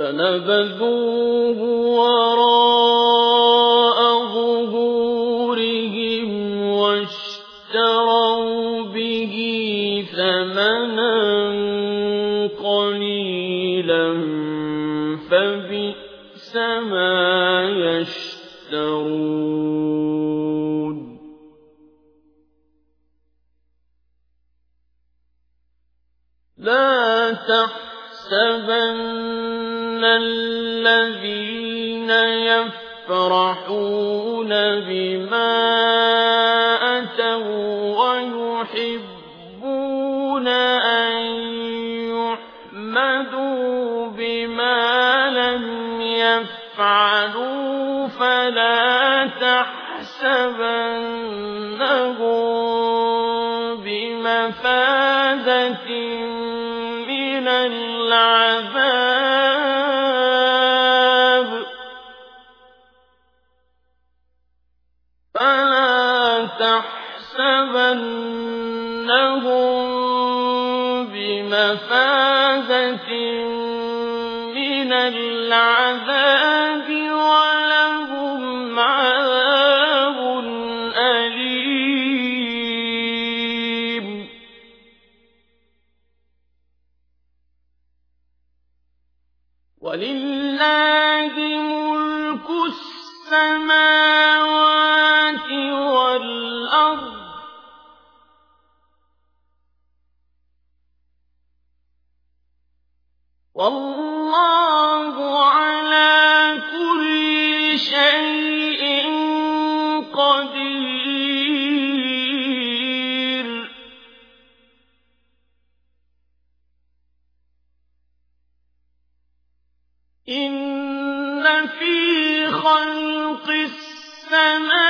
فَنَبَذُوهُ وَرَاءَ ظُهُورِهِمْ وَاشْتَرَوْا بِهِ ثَمَنًا قَلِيلًا فَبِئْسَ مَا يَشْتَرُونَ. لَا تَحْسَبَنَّ الَّذِينَ يَفْرَحُونَ بِمَا أَتَوا وَّيُحِبُّونَ أَن يُحْمَدُوا بِمَا لَمْ يَفْعَلُوا فَلَا تَحْسَبَنَّهُم بِمَفَازَةٍ مِّنَ الْعَذَابِ فَلَا تَحْسَبَنَّهُم بِمَفَازَةٍ مِّنَ الْعَذَابِ وَلَهُمْ عَذَابٌ أَلِيمٌ. وَلِلَّهِ مُلْكُ السَّمَاوَاتِ وَاللَّهُ عَلَىٰ كُلِّ شَيْءٍ قَدِيرٌ. إِنَّ فِي خَلْقِ السَّمَاوَاتِ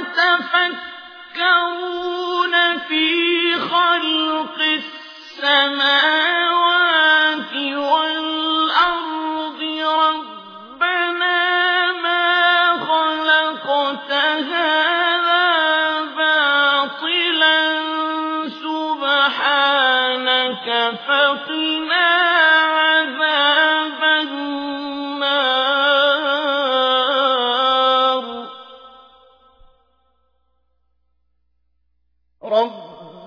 وَيَتَفَكَّرُونَ فِي خَلْقِ السَّمَاوَاتِ وَالْأَرْضِ رَبَّنَا مَا خَلَقْتَ هَٰذَا بَاطِلًا سُبْحَانَكَ فَقِنَا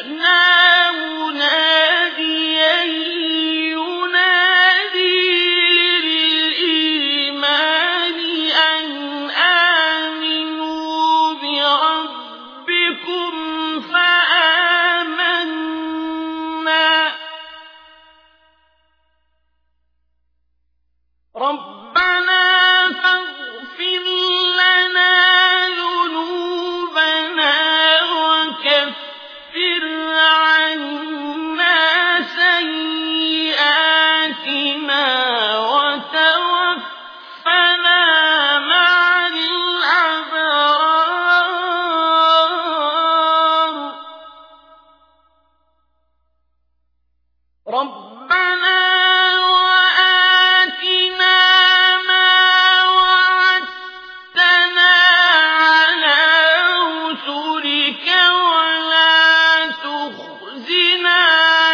أَنَّا ربنا وآتنا ما وعدتنا على رسلك ولا تخزنا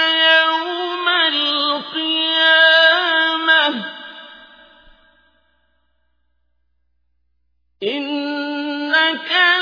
يوم القيامة. إنك